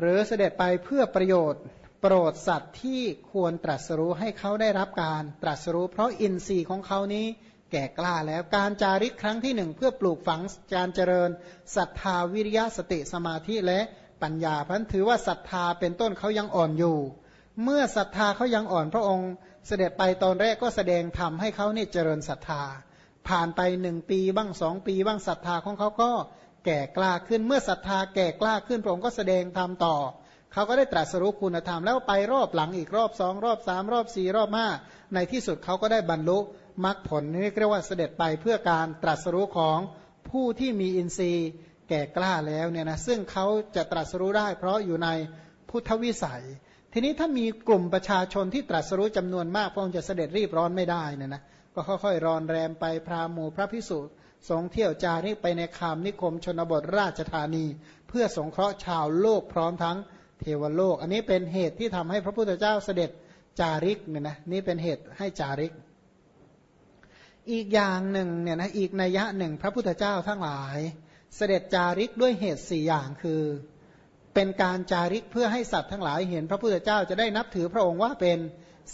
หรือเสด็จไปเพื่อประโยชน์ โปรดสัตว์ที่ควรตรัสรู้ให้เขาได้รับการตรัสรู้ เพราะอินทรีย์ของเขานี้แก่กล้าแล้วการจาริกครั้งที่หนึ่งเพื่อปลูกฝังการเจริญศรัทธาวิริยะสติสมาธิและปัญญาพันถือว่าศรัทธาเป็นต้นเขายังอ่อนอยู่ เมื่อศรัทธาเขายังอ่อนพระองค์ เสด็จไปตอนแรกก็แสดงทำให้เขาเนี่เจริญศรัทธา ผ่านไปหนึ่งปีบ้างสองปีบ้างศรัทธาของเขาก็ แก่กล้าขึ้น เมื่อศรัทธาแก่กล้าขึ้นพระองค์ก็แสดงทำต่อ เขาก็ได้ตรัสรู้คุณธรรมแล้วไปรอบหลังอีกรอบสองรอบสามรอบสี่รอบห้าในที่สุดเขาก็ได้บรรลุมรรคผลนี่เรียกว่าเสด็จไปเพื่อการตรัสรู้ของผู้ที่มีอินทรีย์แก่กล้าแล้วเนี่ยนะซึ่งเขาจะตรัสรู้ได้ เพราะอยู่ในพุทธวิสัย ทีนี้ถ้ามีกลุ่มประชาชนที่ตรัสรู้จำนวนมากพระองค์จะเสด็จรีบร้อนไม่ได้นี่ยนะ ก็ค่อยๆรอนแรมไปพราหมูพระพิสุสงเที่ยวจาริกไปในคามนิคมชนบทราชธานี เพื่อสงเคราะห์ชาวโลกพร้อมทั้งเทวโลก อันนี้เป็นเหตุที่ทำให้พระพุทธเจ้าเสด็จจาริกเนี่ยนะนี่เป็นเหตุให้จาริก อีกอย่างหนึ่งเนี่ยนะอีกนัยยะหนึ่งพระพุทธเจ้าทั้งหลาย เสด็จจาริกด้วยเหตุสี่อย่างคือ เป็นการจาริกเพื่อให้สัตว์ทั้งหลายเห็นพระพุทธเจ้าจะได้นับถือพระองค์ว่าเป็น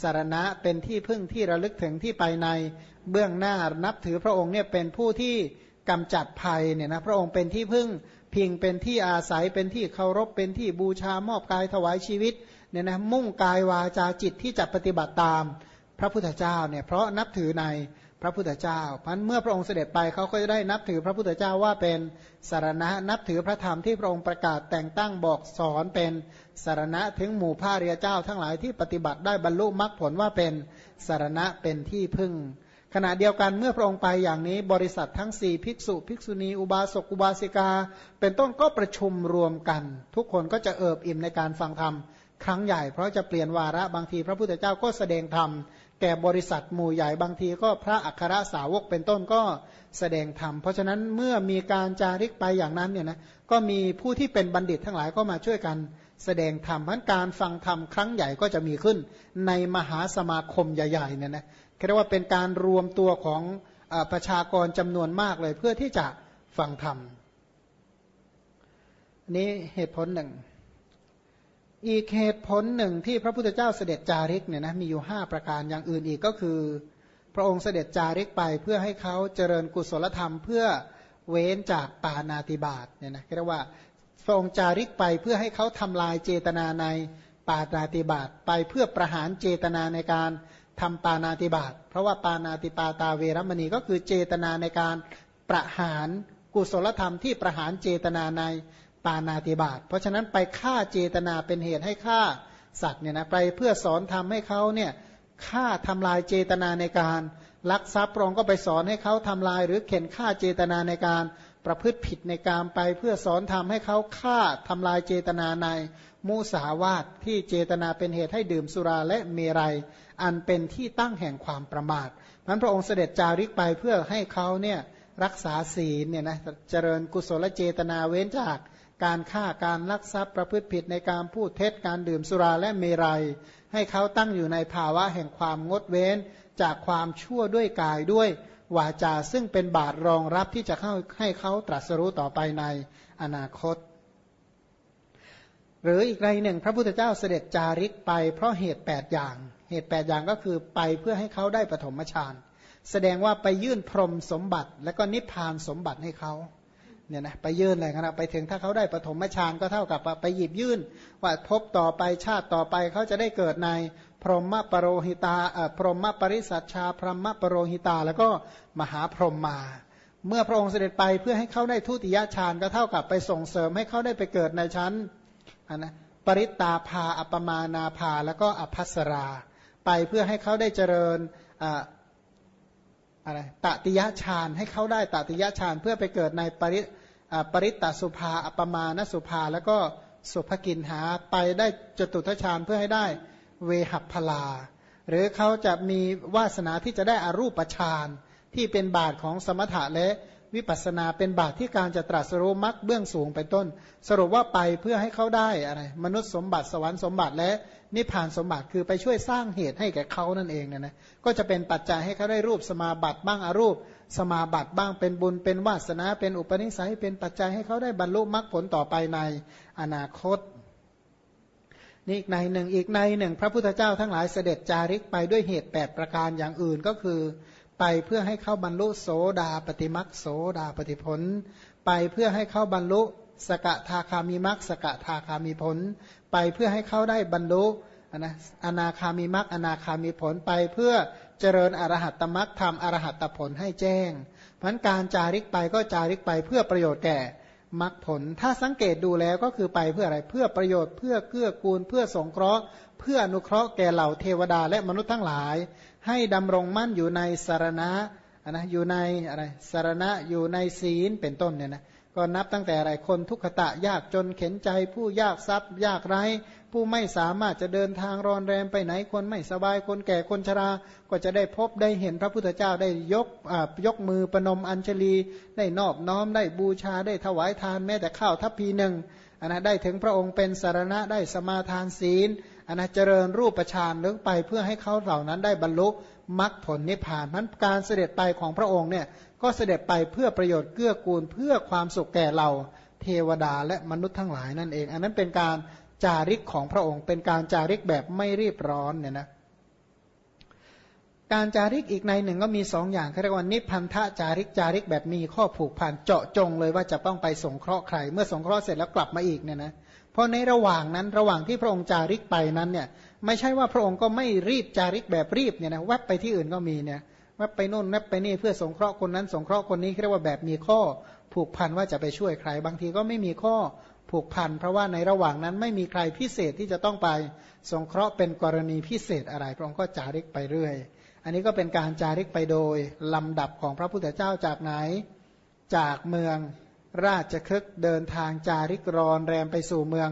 สารณะเป็นที่พึ่งที่ระลึกถึงที่ไปในเบื้องหน้านับถือพระองค์เนี่ยเป็นผู้ที่กำจัดภัยเนี่ยนะพระองค์เป็นที่พึ่งพิงเป็นที่อาศัยเป็นที่เคารพเป็นที่บูชามอบกายถวายชีวิตเนี่ยนะมุ่งกายวาจาจิตที่จะปฏิบัติตามพระพุทธเจ้าเนี่ยเพราะนับถือใน พระพุทธเจ้าพันเมื่อพระองค์เสด็จไปเขาก็จะได้นับถือพระพุทธเจ้าว่าเป็นสารณะ นับถือพระธรรมที่พระองค์ประกาศแต่งตั้งบอกสอนเป็นสารณะถึงหมู่พระเรียเจ้าทั้งหลายที่ปฏิบัติได้บรรลุมรรคผลว่าเป็นสารณะเป็นที่พึ่ง ขณะเดียวกันเมื่อพระองค์ไปอย่างนี้บริษัททั้งสี่ภิกษุ ภิกษุณี อุบาสกอุบาสิกา เป็นต้นก็ประชุมรวมกัน ทุกคนก็จะเอิบอิ่มในการฟังธรรมครั้งใหญ่เพราะจะเปลี่ยนวาระบางทีพระพุทธเจ้าก็แสดงธรรม แก่บริษัทหมู่ใหญ่บางทีก็พระอัครสาวกเป็นต้นก็แสดงธรรม เพราะฉะนั้นเมื่อมีการจาริกไปอย่างนั้นเนี่ยนะก็มีผู้ที่เป็นบัณฑิตทั้งหลายก็มาช่วยกันแสดงธรรมพันการฟังธรรมครั้งใหญ่ก็จะมีขึ้น ในมหาสมาคมใหญ่ๆเนี่ยนะเรียกว่าเป็นการรวมตัวของอประชากรจำนวนมากเลยเพื่อที่จะฟังธรรมนี้เหตุผลหนึ่ง อีกเหตุผลหนึ่งที่พระพุทธเจ้าเสด็จจาริกเนี่ยนะมีอยู่ห้าประการอย่างอื่นอีกก็คือ พระองค์เสด็จจาริกไปเพื่อให้เขาเจริญกุศลธรรม เพื่อเว้นจากปานาติบาตเนี่ยนะเรียกว่าพรงจาริกไปเพื่อให้เขาทำลายเจตนาในปานาติบาตไปเพื่อประหารเจตนาในการทำปานาติบาตเพราะว่าปานาติปาตาเวรมณีก็คือเจตนาในการประหารกุศลธรรมที่ประหารเจตนาใน ปานาติบาตเพราะฉะนั้นไปฆ่าเจตนาเป็นเหตุให้ฆ่าสัตว์เนี่ยนะไปเพื่อสอนทำให้เขาเนี่ยฆ่าทำลายเจตนาในการลักทรัพย์รองก็ไปสอนให้เขาทำลาย หรือเข็นฆ่าเจตนาในการประพฤติผิดในการไป เพื่อสอนทำให้เขาฆ่าทำลายเจตนาในมุสาวาทที่เจตนาเป็นเหตุให้ดื่มสุราและเมรัยอันเป็นที่ตั้งแห่งความประมาทนั้นพระองค์เสด็จจาริกไปเพื่อให้เขาเนี่ยรักษาศีลเนี่ยนะเจริญกุศลเจตนาเว้นจาก การฆ่าการลักทรัพย์ประพฤติผิดในการพูดเท็จการดื่มสุราและเมรัย ให้เขาตั้งอยู่ในภาวะแห่งความงดเว้น จากความชั่วด้วยกายด้วยวาจาซึ่งเป็นบาตรรองรับที่จะเข้าให้เขาตรัสรู้ต่อไปในอนาคต หรืออีกในหนึ่ง พระพุทธเจ้าเสด็จจาริกไปเพราะเหตุแปดอย่าง เหตุแปดอย่างก็คือไปเพื่อให้เขาได้ปฐมฌานแสดงว่าไปยื่นพรมสมบัติและก็นิพพานสมบัติให้เขา เนี่ยนะไปยื่นเลยครับไปถึงถ้าเขาได้ปฐมฌานก็เท่ากับไปหยิบยื่น ว่าพบต่อไปชาติต่อไปเขาจะได้เกิดในพรหมปรโรหิตาพรหมปริสัชชา พรหมปรโรหิตา แล้วก็มหาพรหมมา เมื่อพระองค์เสด็จไปเพื่อให้เขาได้ทุติยฌานก็เท่ากับไปส่งเสริมให้เขาได้ไปเกิดในชั้นนะปริตาภาอัปมานาภาแล้วก็อภัสรา ไปเพื่อให้เขาได้เจริญ อะไรตติยฌานให้เขาได้ตติยฌานเพื่อไปเกิดในปริปริตตสุภาอัปมานสุภาแล้วก็สุภกินหาไปได้จตุทชานเพื่อให้ได้เวหัพลา หรือเขาจะมีวาสนาที่จะได้อารูปฌานที่เป็นบาทของสมถะและวิปัสนาเป็นบาตที่การจะตรัสรู้มรรคเบื้องสูงเป็นต้น สรุปว่าไปเพื่อให้เขาได้อะไรมนุษย์สมบัติสวรรค์สมบัติและ นิพพานสมบัติคือไปช่วยสร้างเหตุให้แก่เขานั่นเองนะนะก็จะเป็นปัจจัยให้เขาได้รูปสมาบัติบ้างอารูป สมาบัติบ้างเป็นบุญเป็นวาสนา เป็นอุปนิสัย เป็นปัจจัยให้เขาได้บรรลุมรรคผลต่อไปในอนาคตนี่อีกในหนึ่งอีกในหนึ่ง พระพุทธเจ้าทั้งหลายเสด็จจาริกไปด้วยเหตุแปดประการอย่างอื่นก็คือ ไปเพื่อให้เข้าบรรลุโสดาปฏิมักโสดาปฏิผล ไปเพื่อให้เข้าบรรลุ สกทาคามีมักสกทาคามีผล ไปเพื่อให้เขาได้บรรลุนะอนาคามีมักอนาคามีผลไปเพื่อเจริญอรหัตตมักทำอรหัตตผลให้แจ้งเพราะการจาริกไปก็จาริกไปเพื่อประโยชน์แก่มรรคผล ถ้าสังเกตดูแล้วก็คือไปเพื่ออะไรเพื่อประโยชน์เพื่อเกื้อกูล เพื่อสงเคราะห์ เพื่ออนุเคราะห์แก่เหล่าเทวดาและมนุษย์ทั้งหลาย ให้ดำรงมั่นอยู่ในสารณะนะอยู่ในอะไรสารณะอยู่ในศีลเป็นต้นเนี่ยนะ ก็นับตั้งแต่อะไรคนทุกขตะยากจนเข็นใจผู้ยากทรัพย์ ยากไร้ ผู้ไม่สามารถจะเดินทางรอนแรมไปไหนคนไม่สบายคนแก่คนชรา ก็จะได้พบได้เห็นพระพุทธเจ้าได้ยกยกมือประนมอัญชลี ได้นอบน้อมได้บูชาได้ถวายทานแม้แต่ข้าวทัพพีหนึ่งอันนะได้ถึงพระองค์เป็นสารณะได้สมาทานศีลอันนะเจริญรูปฌานลึกไปเพื่อให้เขาเหล่านั้นได้บรรลุมรรคผลนิพพานนั้นการเสด็จไปของพระองค์เนี่ย ก็เสด็จไปเพื่อประโยชน์เกื้อกูลเพื่อความสุขแก่เราเทวดาและมนุษย์ทั้งหลายนั่นเอง อันนั้นเป็นการจาริกของพระองค์ เป็นการจาริกแบบไม่รีบร้อนเนี่ยนะการจาริกอีกในหนึ่งก็มีสองอย่างเรียกว่านิพันธะจาริกจาริกแบบมีข้อผูกพันเจาะจงเลยว่าจะต้องไปสงเคราะห์ใคร เมื่อสงเคราะห์เสร็จแล้วกลับมาอีกเนี่ยนะเพราะในระหว่างนั้นระหว่างที่พระองค์จาริกไปนั้นเนี่ยไม่ใช่ว่าพระองค์ก็ไม่รีบจาริกแบบรีบเนี่ยนะแวบไปที่อื่นก็มีเนี่ย แวบไปโน่นแวบไปนี่เพื่อสงเคราะห์คนนั้น สงเคราะห์คนนี้เรียกว่าแบบมีข้อผูกพันว่าจะไปช่วยใคร บางทีก็ไม่มีข้อผูกพัน เพราะว่าในระหว่างนั้นไม่มีใครพิเศษที่จะต้องไปสงเคราะห์เป็นกรณีพิเศษอะไร พระองค์ก็จาริกไปเรื่อย อันนี้ก็เป็นการจาริกไปโดยลำดับของพระพุทธเจ้าจากไหน จากเมืองราชคฤห์เดินทางจาริกรอนแรมไปสู่เมือง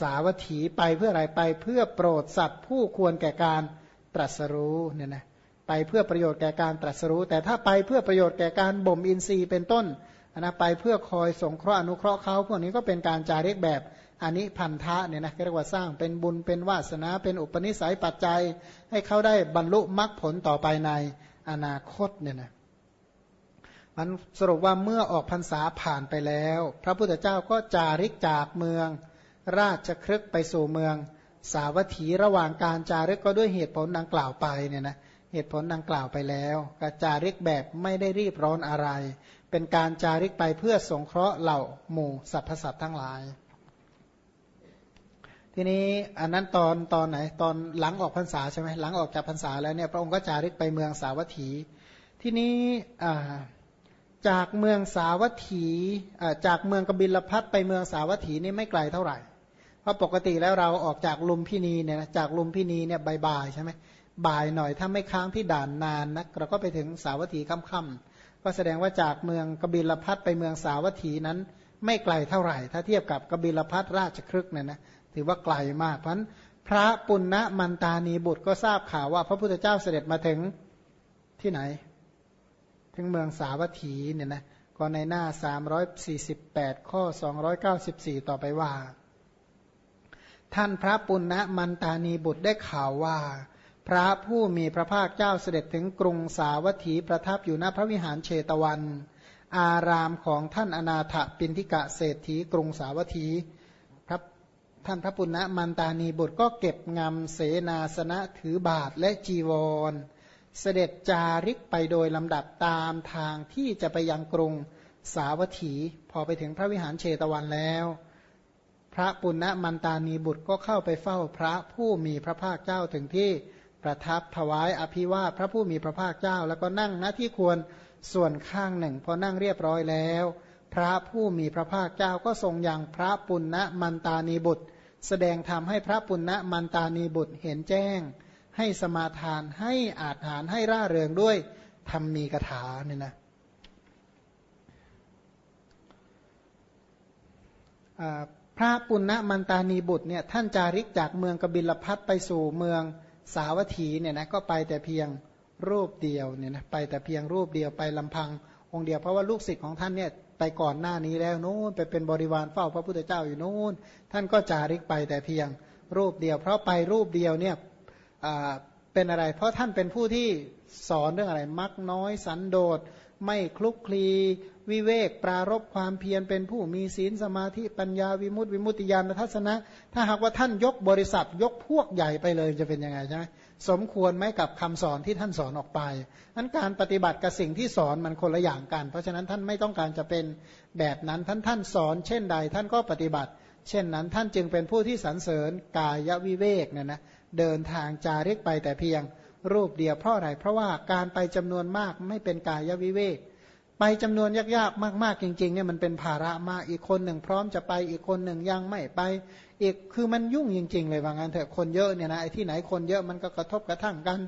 สาวัตถีไปเพื่ออะไรไปเพื่อโปรดสัตว์ผู้ควรแก่การตรัสรู้เนี่ยนะ ไปเพื่อประโยชน์แก่การตรัสรู้ แต่ถ้าไปเพื่อประโยชน์แก่การบ่มอินทรีย์เป็นต้นนะไปเพื่อคอยสงเคราะห์อนุเคราะห์เขาพวกนี้ก็เป็นการจาริกแบบอันนี้พันธะเนี่ยนะเรียกว่าสร้างเป็นบุญเป็นวาสนา เป็นอุปนิสัยปัจจัย ให้เขาได้บรรลุมรรคผลต่อไปในอนาคตเนี่ยนะมันสรุปว่าเมื่อออกพรรษาผ่านไปแล้ว พระพุทธเจ้าก็จาริกจากเมือง ราชครึกไปสู่เมือง สาวัตถีระหว่างการจาริกก็ด้วยเหตุผลดังกล่าวไปเนี่ยนะเเหตุผลดังกล่าวไปแล้วกจาริกแบบไม่ได้รีบร้อนอะไร เป็นการจาริกไปเพื่อสงเคราะห์เหล่าหมู่สรรพสัตว์ทั้งหลาย ทีนี้อันนั้นตอนตอนไหนตอนหลังออกพรรษาใช่ไหมหลังออกจากพรรษาแล้วเนี่ยพระองค์ก็จาริกไปเมืองสาวัตถี ทีนี้จากเมืองสาวัตถีจากเมืองกบิลพัทไปเมืองสาวัตถีนี่ไม่ไกลเท่าไหร่เพราะปกติแล้วเราออกจากลุมพินีเนี่ยจากลุมพินีเนี่ยบ่ายๆใช่ไหม บ่ายหน่อยถ้าไม่ค้างที่ด่านนานนะเราก็ไปถึงสาวัตถีค่ำๆก็แสดงว่าจากเมืองกบิลพัทไปเมืองสาวัตถีนั้น ไม่ไกลเท่าไหร่ ถ้าเทียบกับกบิลพัทราชครึกเนี่ยนะถือว่าไกลมากเพราะพระปุณณมันตานีบุตรก็ทราบข่าวว่าพระพุทธเจ้าเสด็จมาถึงที่ไหน ถึงเมืองสาวัตถีเนี่ยนะก็ในหน้า 348 ข้อ 294 ต่อไปว่า ท่านพระปุณณมันตานีบุตรได้ข่าวว่า พระผู้มีพระภาคเจ้าเสด็จถึงกรุงสาวัตถีประทับอยู่ณพระวิหารเชตวัน อารามของท่านอนาถปินทิกะเศรษฐีกรุงสาวัตถีพระท่านพระปุณณมันตานีบุตรก็เก็บงำเสนาสนะถือบาทและจีวร เสด็จจาริกไปโดยลำดับตามทางที่จะไปยังกรุงสาวัตถี พอไปถึงพระวิหารเชตวันแล้วพระปุณณมันตานีบุตรก็เข้าไปเฝ้าพระผู้มีพระภาคเจ้าถึงที่ ประทับถวายอภิวาทพระผู้มีพระภาคเจ้า แล้วก็นั่งณที่ควรส่วนข้างหนึ่ง พอนั่งเรียบร้อยแล้ว พระผู้มีพระภาคเจ้าก็ทรงอยังพระปุณณมันตานีบุตร แสดงธรรมให้พระปุณณมันตานีบุตรเห็นแจ้ง ให้สมาทานให้อาถานให้ร่าเริงด้วยธรรมมีกถาเนี่ยนะพระปุณณมันตานีบุตรเนี่ยท่านจาริกจากเมืองกบิลพัทไปสู่เมือง สาวัตถีเนี่ยนะก็ไปแต่เพียงรูปเดียวเนี่ยนะไปแต่เพียงรูปเดียวไปลำพัง องค์เดียวเพราะว่าลูกศิษย์ของท่านเนี่ยไปก่อนหน้านี้แล้วนู้นไปเป็นบริวารเฝ้าพระพุทธเจ้าอยู่นู้นท่านก็จาริกไปแต่เพียงรูปเดียว เพราะไปรูปเดียวเนี่ยเป็นอะไร เพราะท่านเป็นผู้ที่สอนเรื่องอะไรมักน้อยสันโดษ ไม่คลุกคลีวิเวกปรารบความเพียรเป็นผู้มีศีลสมาธิปัญญาวิมุตติวิมุตติญาณทัศนะ ถ้าหากว่าท่านยกบริษัทยกพวกใหญ่ไปเลยจะเป็นยังไงใช่ไหมสมควรไหมกับคำสอนที่ท่านสอนออกไปนั้นการปฏิบัติกับสิ่งที่สอนมันคนละอย่างกัน เพราะฉะนั้นท่านไม่ต้องการจะเป็นแบบนั้นท่านท่านสอน เช่นใดท่านก็ปฏิบัติ เช่นนั้นท่านจึงเป็นผู้ที่สรรเสริญกายวิเวกเนี่ยนะเดินทางจาริกไปแต่เพียง รูปเดียวเพราะอะไร เพราะว่าการไปจำนวนมากไม่เป็นกายวิเวก ไปจำนวนยากๆมากๆจริงๆเนี่ยมันเป็นภาระมากอีกคนหนึ่งพร้อมจะไปอีกคนหนึ่งยังไม่ไป อีกคือมันยุ่งจริง ๆ เลยว่างั้นเถอะคนเยอะเนี่ยนะไอ้ที่ไหนคนเยอะมันก็กระทบกระทั่งกัน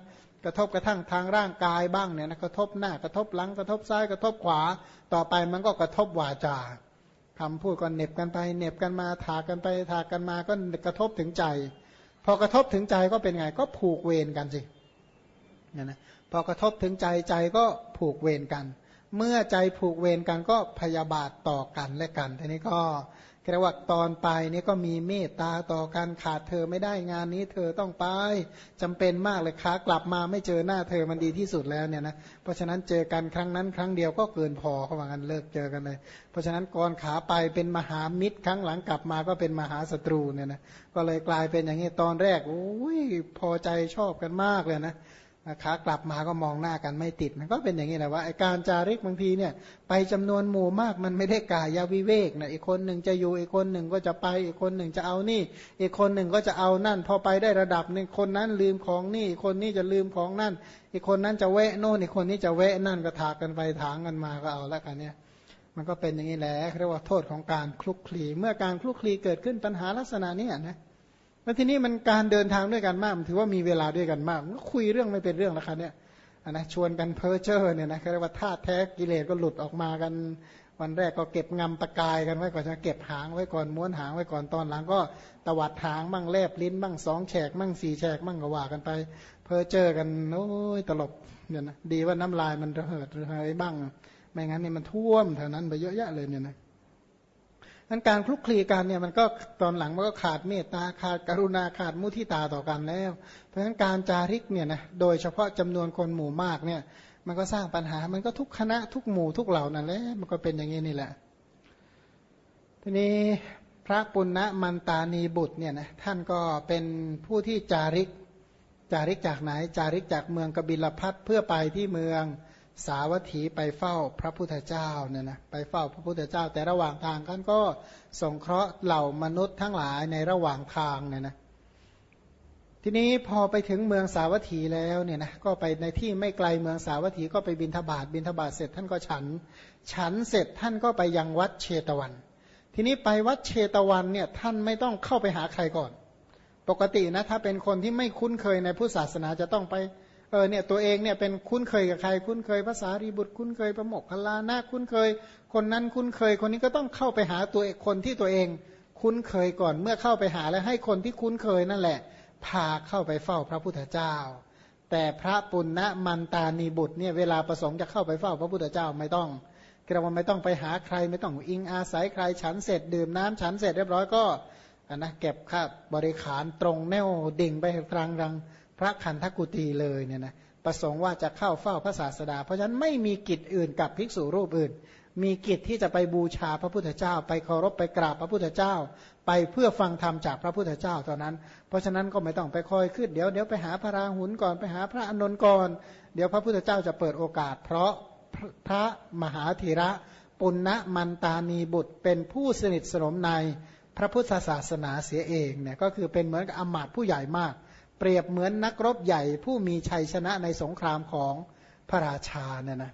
กระทบกระทั่งทางร่างกายบ้างเนี่ยนะกระทบหน้ากระทบหลังกระทบซ้ายกระทบขวา ต่อไปมันก็กระทบวาจาคำพูดก็เน็บกันไปเน็บกันมาถากันไปถากันมาก็กระทบถึงใจ พอกระทบถึงใจก็เป็นไงก็ผูกเวรกันสิเนี่ยนะพอกระทบถึงใจใจก็ผูกเวรกัน เมื่อใจผูกเวรกันก็พยาบาทต่อกันและกันทีนี้ก็เรียกว่าตอนไปนี่ก็มีเมตตาต่อกันขาดเธอไม่ได้งานนี้เธอต้องไปจำเป็นมากเลยค้ากลับมาไม่เจอหน้าเธอมันดีที่สุดแล้วเนี่ยนะเพราะฉะนั้นเจอกันครั้งนั้นครั้งเดียวก็เกินพอเขาว่ากันเลิกเจอกันเลย เพราะฉะนั้นก่อนขาไปเป็นมหามิตรครั้งหลังกลับมาก็เป็นมหาศัตรูเนี่ยนะก็เลยกลายเป็นอย่างนี้ตอนแรกโอ้ยพอใจชอบกันมากเลยนะ ขากลับมาก็มองหน้ากันไม่ติด มันก็เป็นอย่างนี้แหละว่าการจาริกบางทีเนี่ย ไปจำนวนหมู่มากมันไม่ได้กายาวิเวกนะอีกคนหนึ่งจะอยู่อีกคนหนึ่งก็จะไปอีกคนหนึ่งจะเอานี่ อีกคนหนึ่งก็จะเอานั่น พอไปได้ระดับหนึ่งคนนั้นลืมของนี่คนนี้จะลืมของนั่น อีกคนนั้นจะแวะโน่นอีกคนนี้จะแวะนั่นก็ถากกันไปถางกันมาก็เอาแล้วกันเนี่ยมันก็เป็นอย่างนี้แหละเรียกว่าโทษของการคลุกคลีเมื่อการคลุกคลีเกิดขึ้นปัญหาลักษณะนี้นะ แล้วทีนี้มันการเดินทางด้วยกันมาก มันถือว่ามีเวลาด้วยกันมากก็คุยเรื่องไม่เป็นเรื่องแล้วครับเนี่ยนะชวนกันเพ้อเจ้อเนี่ยนะเรียกว่าธาตุแท้กิเลสก็หลุดออกมากัน วันแรกก็เก็บงำตะกายกันไว้ก่อนจะเก็บหางไว้ก่อนม้วนหางไว้ก่อนตอนหลังก็ตวัดหางมั่งแลบลิ้นมั่งสองแฉกมั่งสี่แฉกมั่งก็ว่ากันไป เพ้อเจ้อกันโอ้ยตลบเนี่ยนะดีว่าน้ำลายมันระเหิดระเหยบ้าง ไม่งั้นนี่มันท่วมแถวนั้นไปเยอะแยะเลยเนี่ยนะ นั้นการคลุกคลีกันเนี่ยมันก็ตอนหลังมันก็ขาดเมตตาขาดกรุณาขาดมุทิตาต่อกันแล้ว เพราะฉะนั้นการจาริกเนี่ยนะโดยเฉพาะจำนวนคนหมู่มากเนี่ยมันก็สร้างปัญหา มันก็ทุกคณะทุกหมู่ทุกเหล่านั่นแหละมันก็เป็นอย่างนี้นี่แหละ ทีนี้พระปุณณมันตานีบุตรเนี่ยนะท่านก็เป็นผู้ที่จาริกจาริกจากไหน จาริกจากเมืองกบิลพัทเพื่อไปที่เมือง สาวัตถีไปเฝ้าพระพุทธเจ้าเนี่ยนะไปเฝ้าพระพุทธเจ้า แต่ระหว่างทางท่านก็สงเคราะห์เหล่ามนุษย์ทั้งหลายในระหว่างทางเนี่ยนะทีนี้พอไปถึงเมืองสาวัตถีแล้วเนี่ยนะก็ไปในที่ไม่ไกลเมืองสาวัตถีก็ไปบินทบาทบินทบาทเสร็จท่านก็ฉัน ฉันเสร็จท่านก็ไปยังวัดเชตวัน ทีนี้ไปวัดเชตวันเนี่ยท่านไม่ต้องเข้าไปหาใครก่อน ปกตินะถ้าเป็นคนที่ไม่คุ้นเคยในพุทธศาสนาจะต้องไป เออเนี่ยตัวเองเนี่ยเป็นคุ้นเคยกับใคร คุ้นเคยภาษารีบุตรคุ้นเคยประมกขลานาคุ้นเคย คนนั้นคุ้นเคยคนนี้ก็ต้องเข้าไปหาตัวคนที่ตัวเอง คุ้นเคยก่อนเมื่อเข้าไปหาแล้วให้คนที่คุ้นเคยนั่นแหละ พาเข้าไปเฝ้าพระพุทธเจ้า แต่พระปุณณมันตานีบุตรเนี่ยเวลาประสงค์จะเข้าไปเฝ้าพระพุทธเจ้าไม่ต้องกระว่าไม่ต้องไปหาใครไม่ต้องอิงอาศัยใครฉันเสร็จดื่มน้ำฉันเสร็จเรียบร้อยก็นะเก็บข้าบริขารตรงแนวดิ่งไปกลางรัง พระคันธกุตีเลยเนี่ยนะประสงค์ว่าจะเข้าเฝ้าพระศาสดา เพราะฉะนั้นไม่มีกิจอื่นกับภิกษุรูปอื่น มีกิจที่จะไปบูชาพระพุทธเจ้า ไปเคารพไปกราบพระพุทธเจ้า ไปเพื่อฟังธรรมจากพระพุทธเจ้าเท่านั้น เพราะฉะนั้นก็ไม่ต้องไปคอยขึ้นเดี๋ยวเดี๋ยวไปหาพระราหุลก่อนไปหาพระอนนท์ก่อนเดี๋ยวพระพุทธเจ้าจะเปิดโอกาส เพราะพระมหาธีระปุณณมันตานีบุตรเป็นผู้สนิทสนมในพระพุทธศาสนาเสียเองเนี่ยก็คือเป็นเหมือนกับอมาตผู้ใหญ่มาก เปรียบเหมือนนักรบใหญ่ผู้มีชัยชนะในสงครามของพระราชาเนี่ยนะ